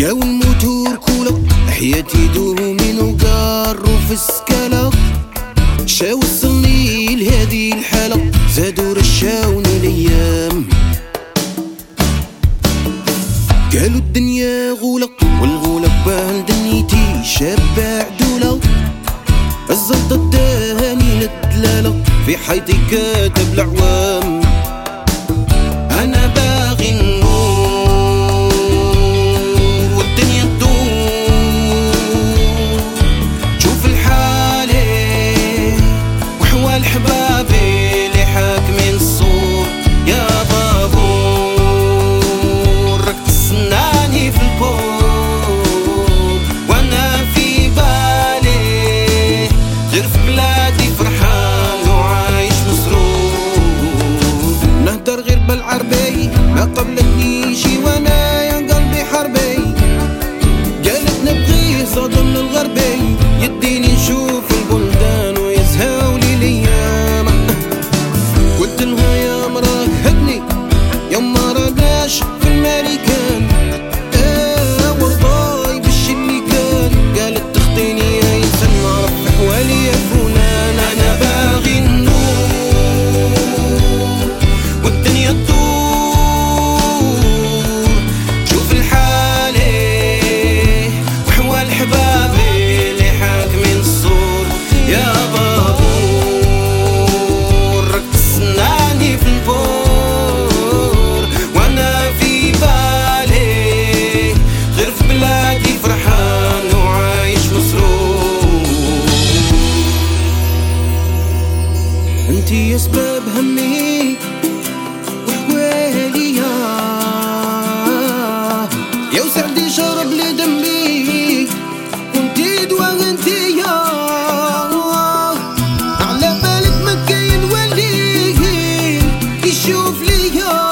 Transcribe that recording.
ياو الموتور كولا حياتي دوهم وقارو في السكالة شا وصلني لهادي الحالة؟ زادو رشاوني الأيام. قالوا الدنيا غولة والغولة باه دنيتي شابة عدولة. الزلطة اداها من في حياتي كاتب العوام انتي اسباب همي وحوالي يا. وسعدي شرب لي دمي وانتي دوا انتي يا. على بالك ما كاين ولي يشوف ليا